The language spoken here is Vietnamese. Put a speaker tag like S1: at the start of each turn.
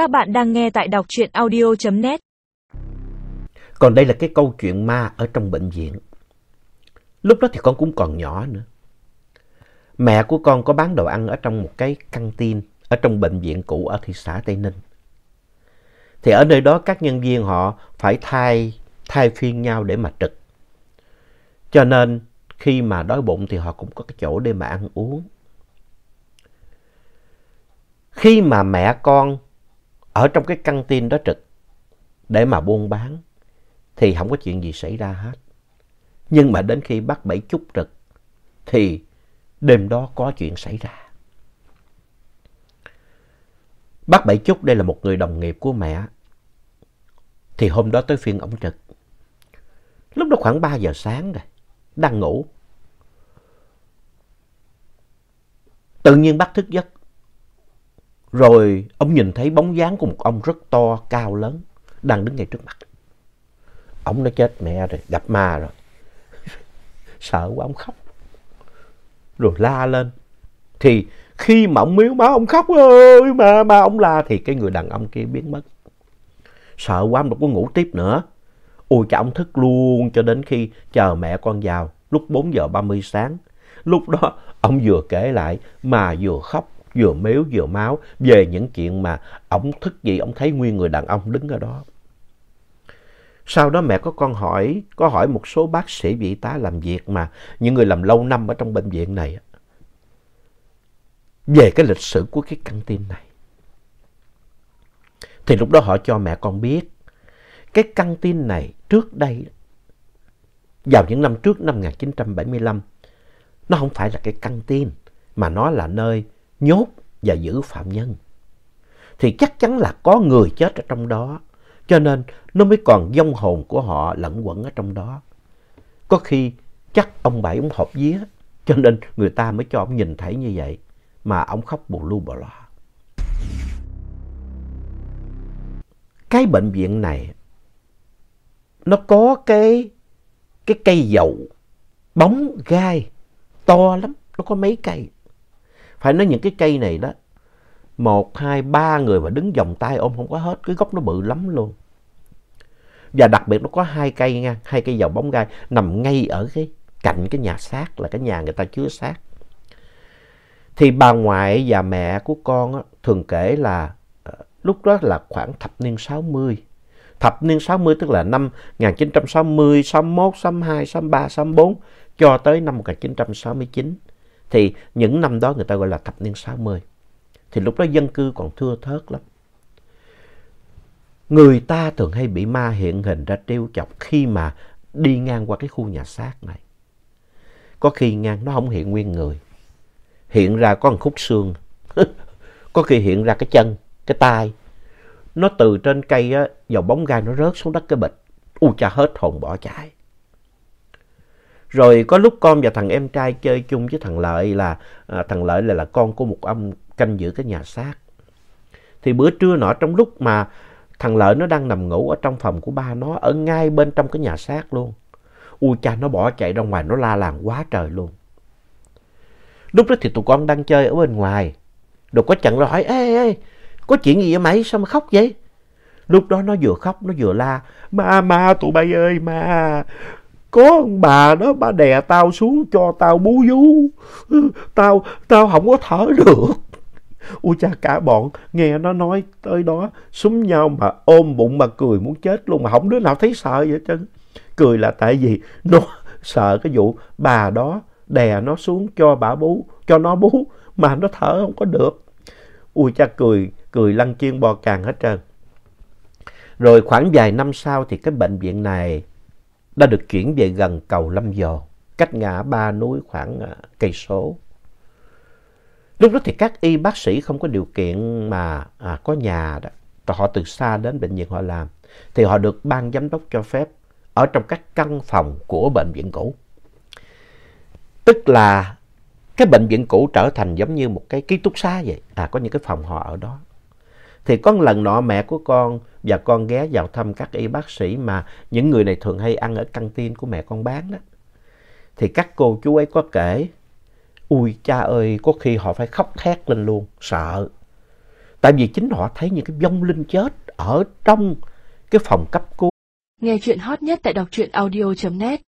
S1: Các bạn đang nghe tại đọc truyện audio.net.
S2: Còn đây là cái câu chuyện ma ở trong bệnh viện. Lúc đó thì con cũng còn nhỏ nữa. Mẹ của con có bán đồ ăn ở trong một cái căng tin ở trong bệnh viện cũ ở thị xã Tây Ninh. Thì ở nơi đó các nhân viên họ phải thay, thay phiên nhau để mà trực. Cho nên khi mà đói bụng thì họ cũng có cái chỗ để mà ăn uống. Khi mà mẹ con ở trong cái căng tin đó trực để mà buôn bán thì không có chuyện gì xảy ra hết. Nhưng mà đến khi bắt Bảy chút trực thì đêm đó có chuyện xảy ra. Bác Bảy Trúc đây là một người đồng nghiệp của mẹ. Thì hôm đó tới phiên ông trực. Lúc đó khoảng 3 giờ sáng rồi, đang ngủ. Tự nhiên bác thức giấc. Rồi ông nhìn thấy bóng dáng của một ông rất to, cao lớn, đang đứng ngay trước mặt. Ông nó chết mẹ rồi, gặp ma rồi. Sợ quá ông khóc. Rồi la lên. Thì khi mà ông miếu máu ông khóc ơi mà mà ông la thì cái người đàn ông kia biến mất. Sợ quá ông đâu có ngủ tiếp nữa. Ôi cha ông thức luôn cho đến khi chờ mẹ con vào lúc 4 giờ 30 sáng. Lúc đó ông vừa kể lại mà vừa khóc, vừa mếu vừa máu về những chuyện mà ông thức dậy ông thấy nguyên người đàn ông đứng ở đó. Sau đó mẹ có con hỏi, có hỏi một số bác sĩ vị tá làm việc mà những người làm lâu năm ở trong bệnh viện này về cái lịch sử của cái căng tin này. Thì lúc đó họ cho mẹ con biết cái căng tin này trước đây vào những năm trước năm 1975 nó không phải là cái căng tin mà nó là nơi nhốt và giữ phạm nhân. Thì chắc chắn là có người chết ở trong đó cho nên nó mới còn vong hồn của họ lẫn quẩn ở trong đó. Có khi chắc ông Bảy ông hộp vía cho nên người ta mới cho ông nhìn thấy như vậy mà ông khóc bù lu bù loa. Cái bệnh viện này nó có cái cái cây dầu bóng gai to lắm, nó có mấy cây. Phải nói những cái cây này đó, một, hai, ba người mà đứng vòng tay ôm không có hết, cái gốc nó bự lắm luôn. Và đặc biệt nó có hai cây nha, hai cây dầu bóng gai nằm ngay ở cái cạnh cái nhà xác là cái nhà người ta chứa xác. Thì bà ngoại và mẹ của con á, thường kể là ờ, lúc đó là khoảng thập niên 60. Thập niên 60 tức là năm 1960, 61, 62, 63, 64 cho tới năm 1969. Thì những năm đó người ta gọi là thập niên 60. Thì lúc đó dân cư còn thưa thớt lắm. Người ta thường hay bị ma hiện hình ra trêu chọc khi mà đi ngang qua cái khu nhà xác này. Có khi ngang nó không hiện nguyên người. Hiện ra có một khúc xương. có khi hiện ra cái chân, cái tay. Nó từ trên cây á, vào bóng gai nó rớt xuống đất cái bịch. U cha hết hồn bỏ chạy. Rồi có lúc con và thằng em trai chơi chung với thằng Lợi là à, thằng Lợi là, là con của một ông canh giữ cái nhà xác. Thì bữa trưa nọ trong lúc mà thằng Lợi nó đang nằm ngủ ở trong phòng của ba nó ở ngay bên trong cái nhà xác luôn. Ui cha nó bỏ chạy ra ngoài nó la làng quá trời luôn. Lúc đó thì tụi con đang chơi ở bên ngoài. đột có chặn rồi hỏi ê ê có chuyện gì vậy mày sao mà khóc vậy? Lúc đó nó vừa khóc nó vừa la ma ma tụi bay ơi ma có ông bà đó, bà đè tao xuống cho tao bú vú. Tao tao không có thở được. Ui cha, cả bọn nghe nó nói tới đó, súng nhau mà ôm bụng mà cười muốn chết luôn mà không đứa nào thấy sợ vậy chứ cười là tại vì nó sợ cái vụ bà đó đè nó xuống cho bà bú, cho nó bú mà nó thở không có được. Ui cha, cười cười lăn chiên bò càng hết trơn. Rồi khoảng vài năm sau thì cái bệnh viện này đã được chuyển về gần cầu Lâm Dò, cách ngã ba núi khoảng à, cây số. Lúc đó thì các y bác sĩ không có điều kiện mà à, có nhà đó, họ từ xa đến bệnh viện họ làm, thì họ được ban giám đốc cho phép ở trong các căn phòng của bệnh viện cũ. Tức là cái bệnh viện cũ trở thành giống như một cái ký túc xá vậy, à có những cái phòng họ ở đó. Thì có một lần nọ mẹ của con và con ghé vào thăm các y bác sĩ mà những người này thường hay ăn ở căng tin của mẹ con bán đó. Thì các cô chú ấy có kể, ui cha ơi có khi họ phải khóc thét lên luôn, sợ. Tại vì chính họ thấy những cái vong linh chết ở trong cái phòng cấp cứu.
S3: Nghe chuyện hot nhất tại đọc truyện audio.net